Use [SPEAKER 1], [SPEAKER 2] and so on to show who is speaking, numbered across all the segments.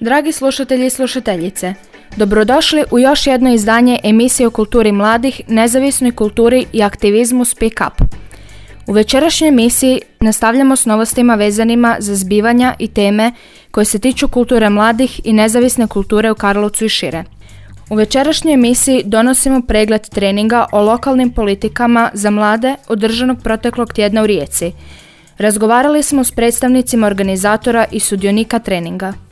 [SPEAKER 1] Dragi slušatelji i slušateljice, dobrodošli u još jedno izdanje emisije o kulturi mladih, nezavisnoj kulturi i aktivizmu Speak Up. U večerašnjoj emisiji nastavljamo s novostima vezanima za zbivanja i teme koje se tiču kulture mladih i nezavisne kulture u Karlovcu i šire. U večerašnjoj emisiji donosimo pregled treninga o lokalnim politikama za mlade održanog proteklog tjedna u Rijeci. Razgovarali smo s predstavnicima organizatora i sudionika treninga.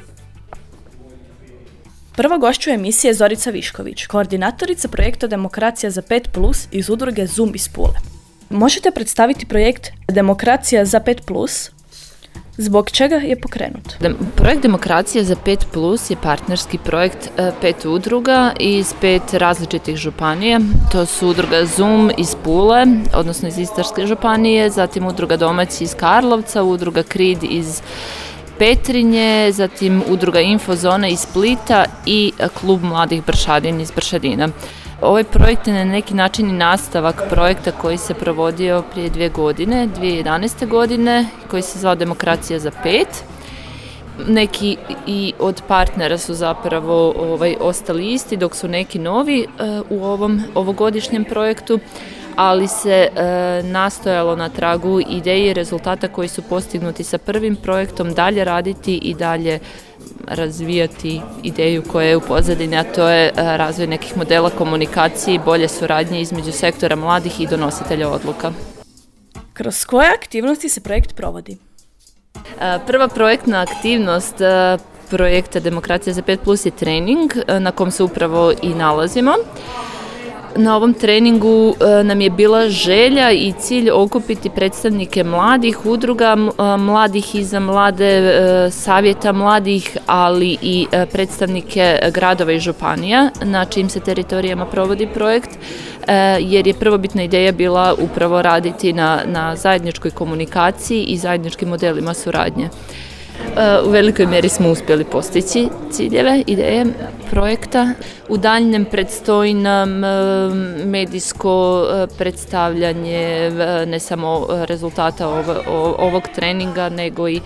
[SPEAKER 2] Prva gošću emisije je Zorica Višković, koordinatorica projekta Demokracija za 5+, iz udruge Zoom iz Pule. Možete predstaviti projekt Demokracija za 5+, Zbog čega je pokrenut?
[SPEAKER 3] Projekt Demokracija za 5 plus je partnerski projekt e, pet udruga iz pet različitih županija. To su udruga Zoom iz Pule, odnosno iz Istarske županije, zatim udruga Domaći iz Karlovca, udruga Krid iz Petrinje, zatim udruga Infozona iz Splita i klub mladih Bršadin iz Bršadina. Ovaj projekt je na neki način i nastavak projekta koji se provodio prije dvije godine, 2011. godine, koji se zvao Demokracija za pet. Neki i od partnera su zapravo ovaj, ostali isti, dok su neki novi eh, u ovom ovogodišnjem projektu ali se e, nastojalo na tragu ideje i rezultata koji su postignuti sa prvim projektom dalje raditi i dalje razvijati ideju koja je u pozadini, a to je e, razvoj nekih modela komunikacije i bolje suradnje između sektora mladih i donositelja odluka.
[SPEAKER 2] Kroz koje aktivnosti se projekt provodi?
[SPEAKER 3] E, prva projektna aktivnost projekta Demokracija za 5 plus je trening na kom se upravo i nalazimo. Na ovom treningu e, nam je bila želja i cilj okupiti predstavnike mladih udruga, e, mladih i za mlade e, savjeta mladih, ali i predstavnike gradova i županija na čim se teritorijama provodi projekt, jer je prvobitna ideja bila upravo raditi na, na zajedničkoj komunikaciji i zajedničkim modelima suradnje. U velikoj mjeri smo uspjeli postići ciljeve, ideje projekta. U daljnjem predstoji nam e, medijsko e, predstavljanje e, ne samo rezultata ovog treninga, nego i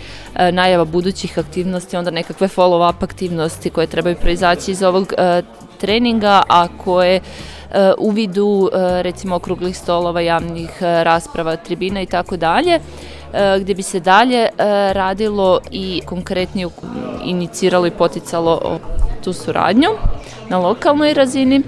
[SPEAKER 3] najava budućih aktivnosti, onda nekakve follow-up aktivnosti koje trebaju proizaći iz ovog treninga, a koje u vidu recimo okruglih stolova, javnih rasprava, tribina i tako dalje E, gdje bi se dalje e, radilo i konkretnije iniciralo i poticalo tu suradnju na lokalnoj razini.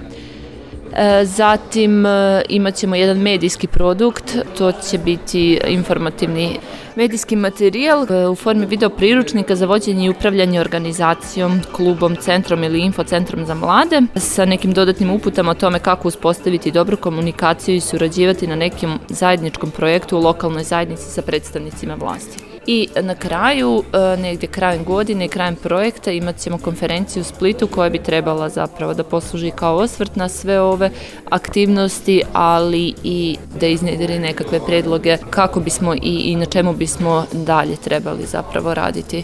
[SPEAKER 3] E, zatim imat ćemo jedan medijski produkt, to će biti informativni medijski materijal u formi video priručnika za vođenje i upravljanje organizacijom, klubom, centrom ili infocentrom za mlade sa nekim dodatnim uputama o tome kako uspostaviti dobru komunikaciju i surađivati na nekom zajedničkom projektu u lokalnoj zajednici sa predstavnicima vlasti. I na kraju, e, negdje krajem godine, krajem projekta imat ćemo konferenciju u Splitu koja bi trebala zapravo da posluži kao osvrt na sve ove aktivnosti, ali i da iznjedri nekakve predloge kako bismo i, i na čemu bismo dalje trebali zapravo raditi.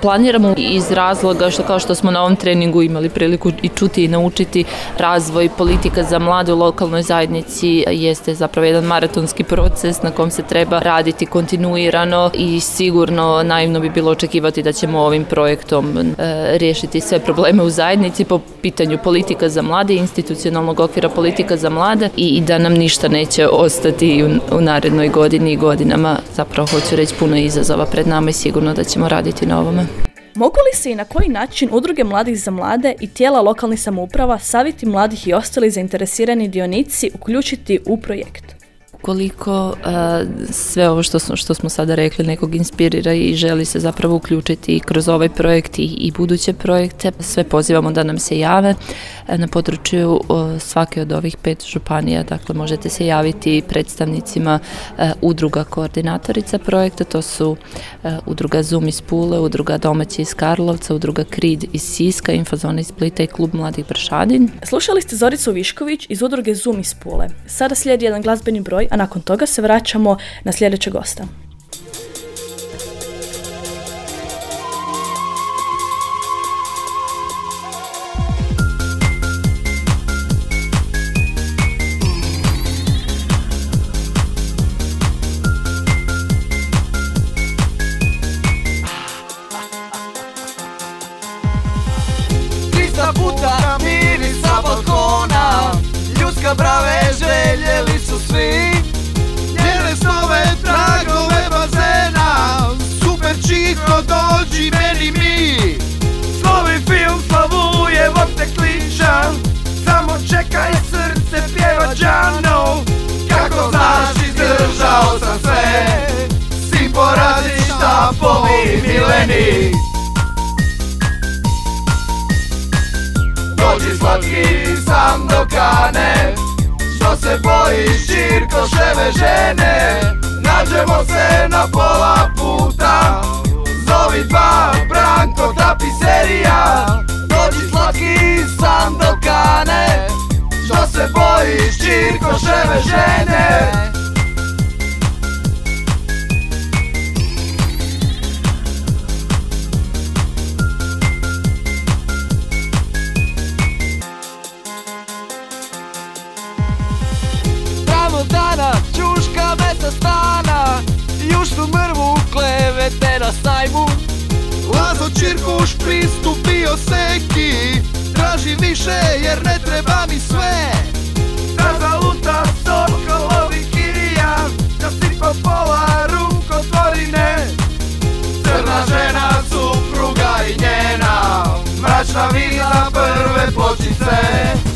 [SPEAKER 3] Planiramo iz razloga što kao što smo na ovom treningu imali priliku i čuti i naučiti razvoj politika za mlade u lokalnoj zajednici jeste zapravo jedan maratonski proces na kom se treba raditi kontinuirano i sigurno naivno bi bilo očekivati da ćemo ovim projektom e, riješiti sve probleme u zajednici po pitanju politika za mlade, institucionalnog okvira politika za mlade i, da nam ništa neće ostati u, u narednoj godini i godinama. Zapravo hoću reći puno izazova pred nama i sigurno da ćemo raditi na ovome.
[SPEAKER 2] Mogu li se i na koji način udruge mladih za mlade i tijela lokalnih samouprava, savjeti mladih i ostali zainteresirani dionici uključiti u projekt?
[SPEAKER 3] koliko sve ovo što smo, što smo sada rekli nekog inspirira i želi se zapravo uključiti kroz ovaj projekt i, i buduće projekte. Sve pozivamo da nam se jave na području svake od ovih pet županija. Dakle, možete se javiti predstavnicima udruga koordinatorica projekta. To su udruga Zoom iz Pule, udruga Domaći iz Karlovca, udruga Krid iz Siska, Infozona iz Splita i klub Mladih Bršadin.
[SPEAKER 2] Slušali ste Zoricu Višković iz udruge Zoom iz Pule. Sada slijedi jedan glazbeni broj, a nakon toga se vraćamo na sljedećeg gosta.
[SPEAKER 4] Mileni Dođi slatki sam do kane Što se bojiš ševe žene. Nađemo se na pola puta Zovi dva Branko tapiserija Dođi slatki sam do kane Što se bojiš ševe žene klevete na sajmu Lazo Čirkuš pristupio seki Traži više jer ne treba mi sve. Da zaluta sokolovi kirija Da si po pola rukotvorine Crna žena, supruga i njena Mračna vina prve pločice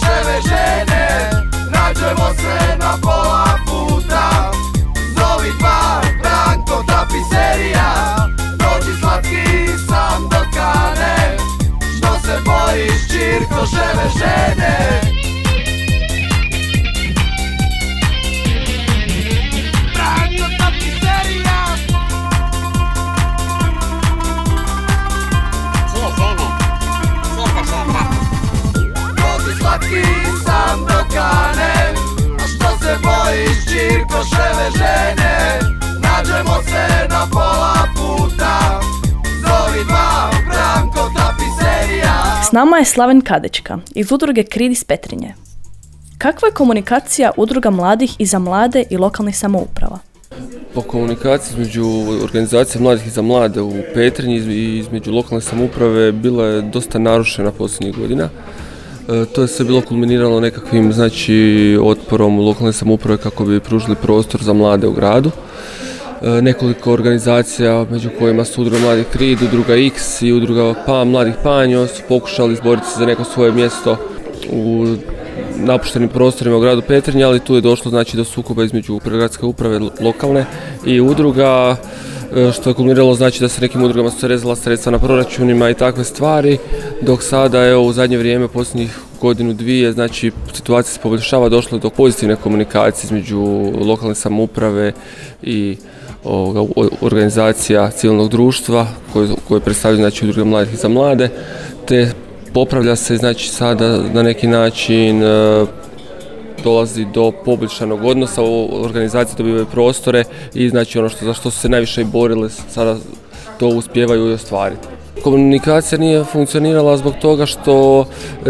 [SPEAKER 4] ševe žene Nađemo se na pola puta. Zovi dva Branko tapiserija. Dođi slatki sam do kane. Što se bojiš ševe žene sam žene Nađemo se na pola puta Zovi dva Branko tapiserija
[SPEAKER 2] S nama je Slaven Kadečka iz udruge Krid iz Petrinje. Kakva je komunikacija udruga mladih i za mlade i lokalnih samouprava?
[SPEAKER 5] Po komunikaciji između organizacije mladih i za mlade u Petrinji i između lokalne samouprave bila je dosta narušena posljednjih godina. E, to je sve bilo kulminiralo nekakvim znači otporom lokalne samouprave kako bi pružili prostor za mlade u gradu. E, nekoliko organizacija među kojima su udruga Mladih Krid, udruga X i udruga PA, Mladih Panjo su pokušali izboriti se za neko svoje mjesto u napuštenim prostorima u gradu Petrinja, ali tu je došlo znači do sukoba između gradske uprave lokalne i udruga što je kulminiralo znači da se nekim udrugama su rezala sredstva na proračunima i takve stvari, dok sada evo u zadnje vrijeme posljednjih godinu dvije, znači situacija se poboljšava, došlo je do pozitivne komunikacije između lokalne samouprave i organizacija civilnog društva koje, koje predstavljaju znači udruge mladih i za mlade, te popravlja se znači sada na neki način e, dolazi do poboljšanog odnosa, organizacije dobivaju prostore i znači ono što, za što su se najviše borile sada to uspijevaju i ostvariti. Komunikacija nije funkcionirala zbog toga što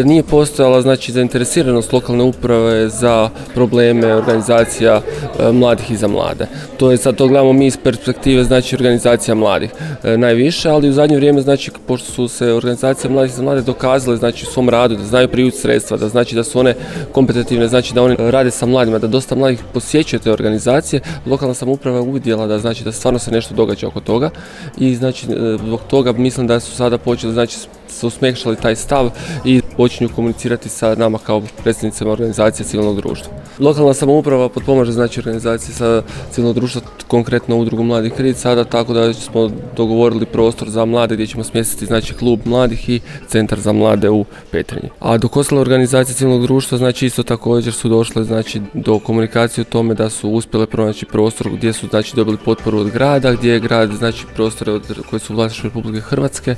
[SPEAKER 5] nije postojala znači zainteresiranost lokalne uprave za probleme organizacija e, mladih i za mlade. To je sad to gledamo mi iz perspektive znači organizacija mladih e, najviše, ali u zadnje vrijeme znači pošto su se organizacije mladih i za mlade dokazale znači u svom radu da znaju privući sredstva, da znači da su one kompetitivne, znači da oni rade sa mladima, da dosta mladih posjećuje te organizacije, lokalna samouprava je uvidjela da znači da stvarno se nešto događa oko toga i znači e, zbog toga mislim da su sada počeli znači su usmekšali taj stav i počinju komunicirati sa nama kao predstavnicama organizacije civilnog društva. Lokalna samouprava potpomaže znači organizacije sa civilnog društva, konkretno udrugu mladih kredit sada tako da smo dogovorili prostor za mlade gdje ćemo smjestiti znači klub mladih i centar za mlade u Petrinji. A dok ostale organizacije civilnog društva znači isto također su došle znači do komunikacije o tome da su uspjele pronaći prostor gdje su znači dobili potporu od grada, gdje je grad znači prostore od, koji su u Republike Hrvatske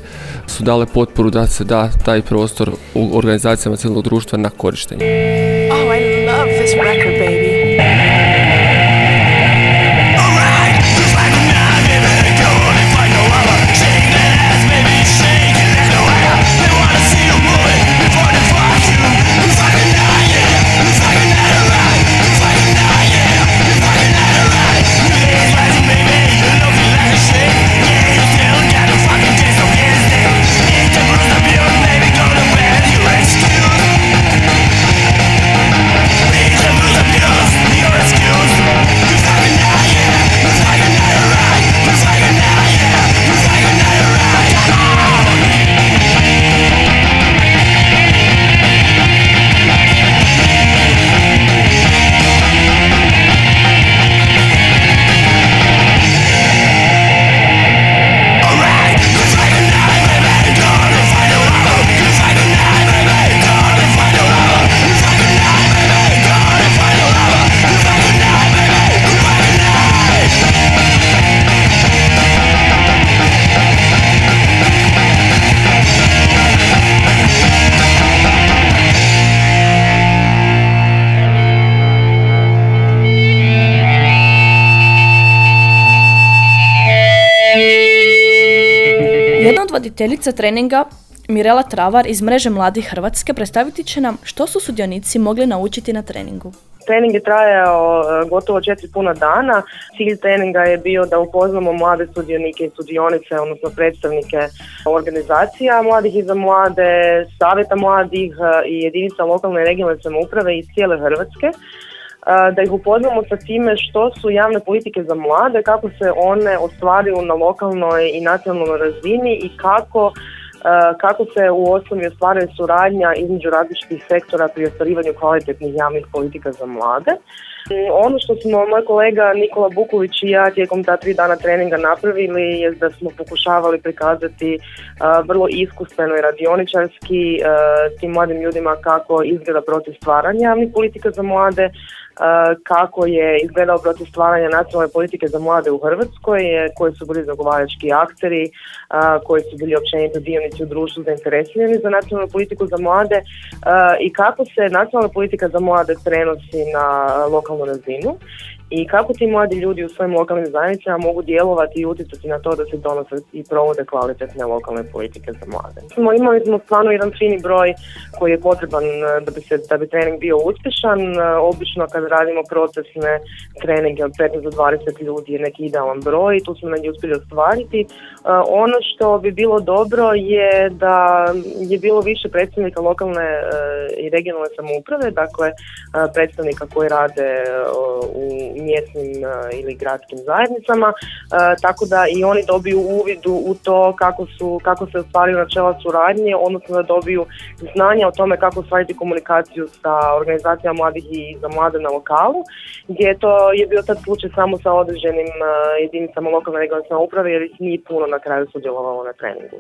[SPEAKER 5] su dale potporu da se da taj prostor u organizacijama civilnog društva na korištenje.
[SPEAKER 4] Love this record, baby.
[SPEAKER 2] Voditeljica treninga Mirela Travar iz mreže Mladih Hrvatske predstaviti će nam što su sudionici mogli naučiti na treningu.
[SPEAKER 6] Trening je trajao e, gotovo četiri puna dana. Cilj treninga je bio da upoznamo mlade sudionike i sudionice, odnosno predstavnike organizacija mladih i za mlade, savjeta mladih e, i jedinica lokalne i regionalne samouprave iz cijele Hrvatske da ih upoznamo sa time što su javne politike za mlade, kako se one ostvaruju na lokalnoj i nacionalnoj razini i kako kako se u osnovi ostvaruje suradnja između različitih sektora pri ostvarivanju kvalitetnih javnih politika za mlade. Ono što smo moj kolega Nikola Buković i ja tijekom ta tri dana treninga napravili je da smo pokušavali prikazati vrlo iskustveno i radioničarski tim mladim ljudima kako izgleda proces stvaranja javnih politika za mlade, kako je izgledao proces stvaranja nacionalne politike za mlade u Hrvatskoj, koji su bili zagovarački akteri, koji su bili općenito dionici u društvu zainteresirani za nacionalnu politiku za mlade i kako se nacionalna politika za mlade prenosi na lokalnu razinu i kako ti mladi ljudi u svojim lokalnim zajednicama mogu djelovati i utjecati na to da se donose i provode kvalitetne lokalne politike za mlade. Smo, imali smo stvarno jedan fini broj koji je potreban e, da bi, se, da bi trening bio uspješan. E, obično kad radimo procesne treninge od 15 do 20 ljudi je neki idealan broj i tu smo negdje uspjeli ostvariti. E, ono što bi bilo dobro je da je bilo više predstavnika lokalne i regionalne samouprave, dakle predstavnika koji rade u mjesnim e, ili gradskim zajednicama, e, tako da i oni dobiju uvidu u to kako, su, kako se ostvaruju načela suradnje, odnosno da dobiju znanja o tome kako ostvariti komunikaciju sa organizacijama mladih i za mlade na lokalu, gdje to je bio tad slučaj samo sa određenim e, jedinicama lokalne regionalne samouprave jer ih nije puno na kraju sudjelovalo na treningu.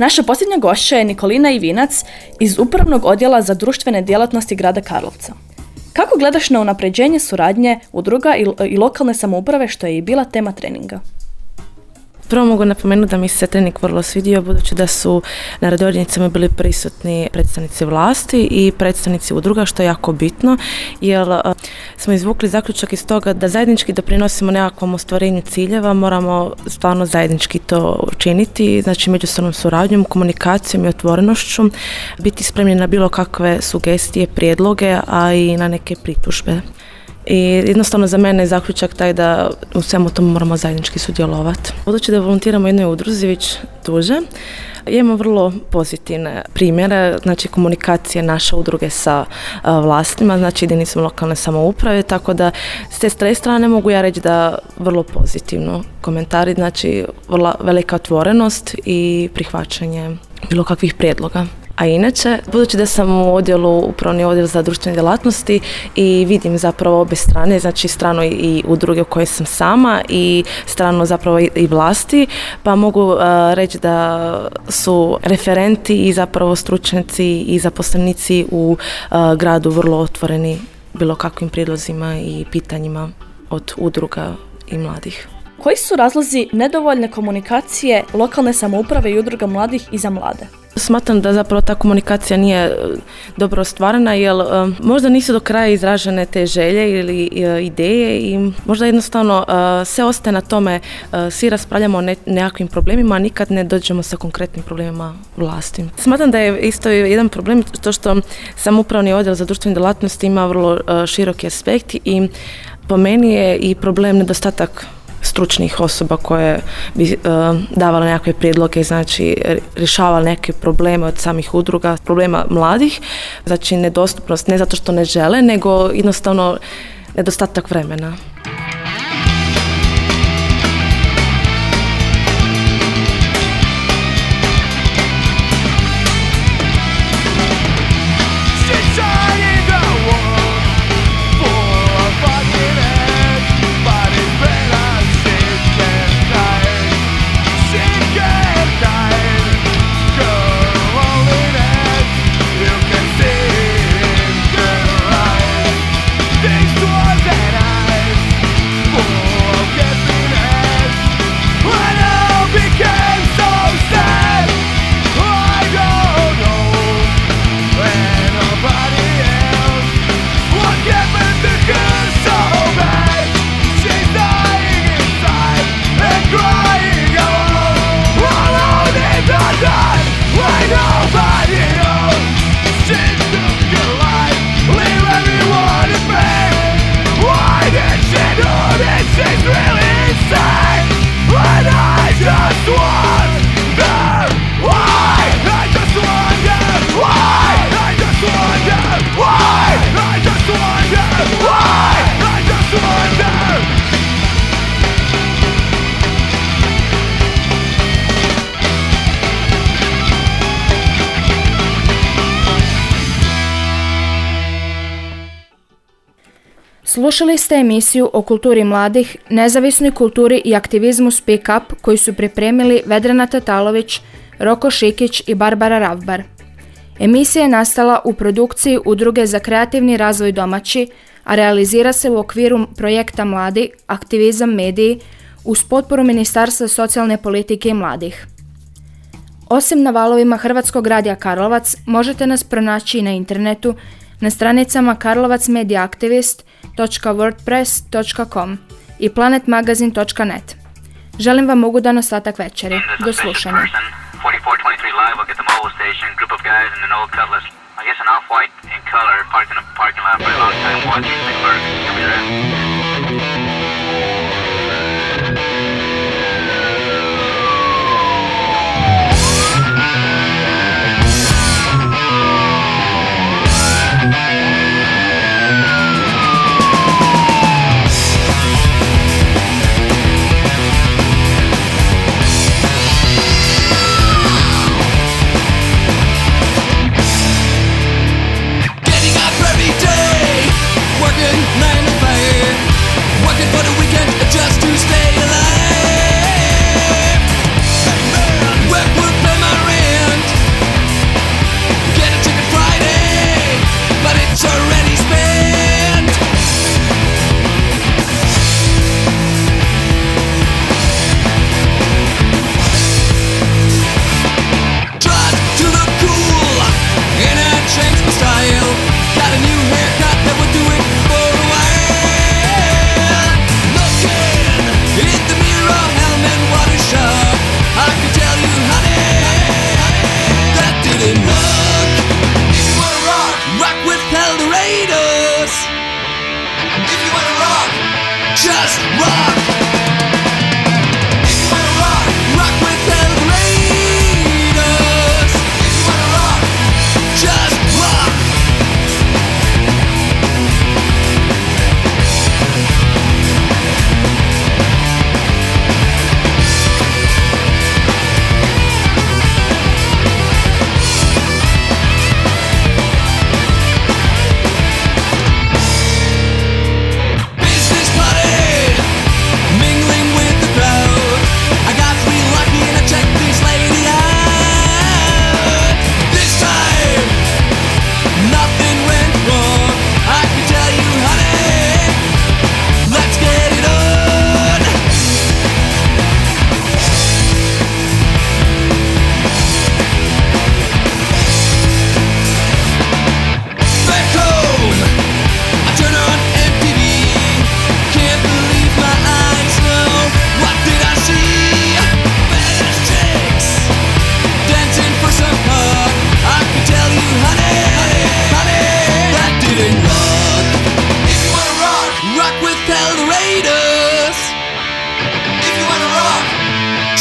[SPEAKER 2] Naša posljednja gošća je Nikolina Ivinac iz Upravnog odjela za društvene djelatnosti grada Karlovca. Kako gledaš na unapređenje suradnje udruga i, i lokalne samouprave što je i bila tema treninga?
[SPEAKER 7] Prvo mogu napomenuti da mi se trening vrlo svidio budući da su na radionicama bili prisutni predstavnici vlasti i predstavnici udruga što je jako bitno jer smo izvukli zaključak iz toga da zajednički doprinosimo nekakvom ostvarenju ciljeva moramo stvarno zajednički to učiniti, znači međusobnom suradnjom, komunikacijom i otvorenošću biti spremni na bilo kakve sugestije, prijedloge, a i na neke pritužbe. I jednostavno za mene je zaključak taj da u svemu tomu moramo zajednički sudjelovati. Budući da volontiramo jednoj udruzi već duže, imamo vrlo pozitivne primjere, znači komunikacije naše udruge sa vlastima, znači jedinicom lokalne samouprave, tako da s te strane mogu ja reći da vrlo pozitivno komentari, znači vrlo velika otvorenost i prihvaćanje bilo kakvih prijedloga. A inače, budući da sam u odjelu, upravni odjel za društvene djelatnosti i vidim zapravo obje strane, znači strano i udruge u kojoj sam sama i strano zapravo i vlasti, pa mogu reći da su referenti i zapravo stručnjaci i zaposlenici u gradu vrlo otvoreni bilo kakvim prijedlozima i pitanjima od udruga i mladih.
[SPEAKER 2] Koji su razlozi nedovoljne komunikacije lokalne samouprave i udruga mladih i za mlade?
[SPEAKER 7] Smatram da zapravo ta komunikacija nije e, dobro ostvarena jer e, možda nisu do kraja izražene te želje ili e, ideje i možda jednostavno sve ostaje na tome, svi raspravljamo o nekakvim problemima, a nikad ne dođemo sa konkretnim problemima vlasti. Smatram da je isto jedan problem to što sam upravni odjel za društvene djelatnosti ima vrlo široki aspekt i po meni je i problem nedostatak stručnih osoba koje bi uh, davale nekakve prijedloge, znači rješavale neke probleme od samih udruga, problema mladih, znači nedostupnost ne zato što ne žele, nego jednostavno nedostatak vremena.
[SPEAKER 1] Slušali ste emisiju o kulturi mladih, nezavisnoj kulturi i aktivizmu Speak Up koju su pripremili Vedrana Tatalović, Roko Šikić i Barbara Ravbar. Emisija je nastala u produkciji Udruge za kreativni razvoj domaći, a realizira se u okviru projekta Mladi, aktivizam mediji, uz potporu Ministarstva socijalne politike i mladih. Osim na valovima Hrvatskog radija Karlovac, možete nas pronaći i na internetu na stranicama Karlovac Media Aktivist, www.wordpress.com i planetmagazin.net. Želim vam ugodan ostatak večeri. Do slušanja. I guess an off-white in color, parked in a parking lot for a long time watching.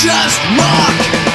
[SPEAKER 8] just mock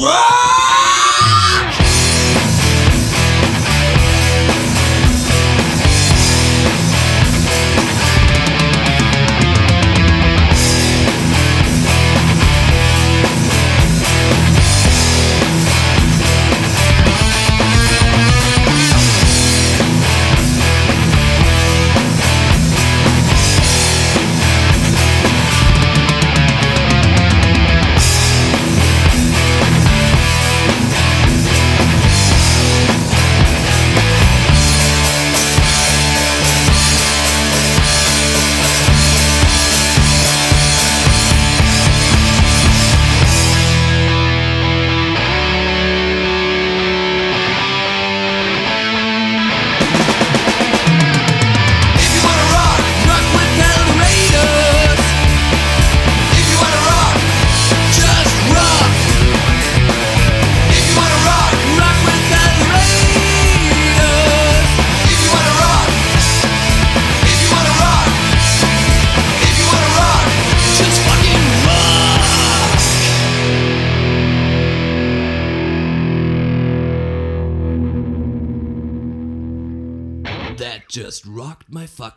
[SPEAKER 8] Whoa!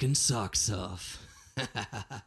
[SPEAKER 8] Fucking socks off.